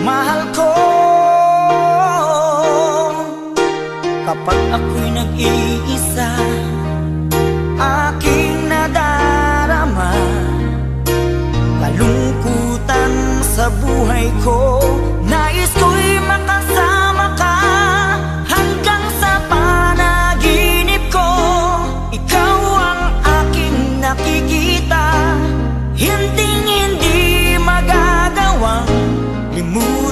Mahal ko. Kapag ako'y nag-iisa seguro.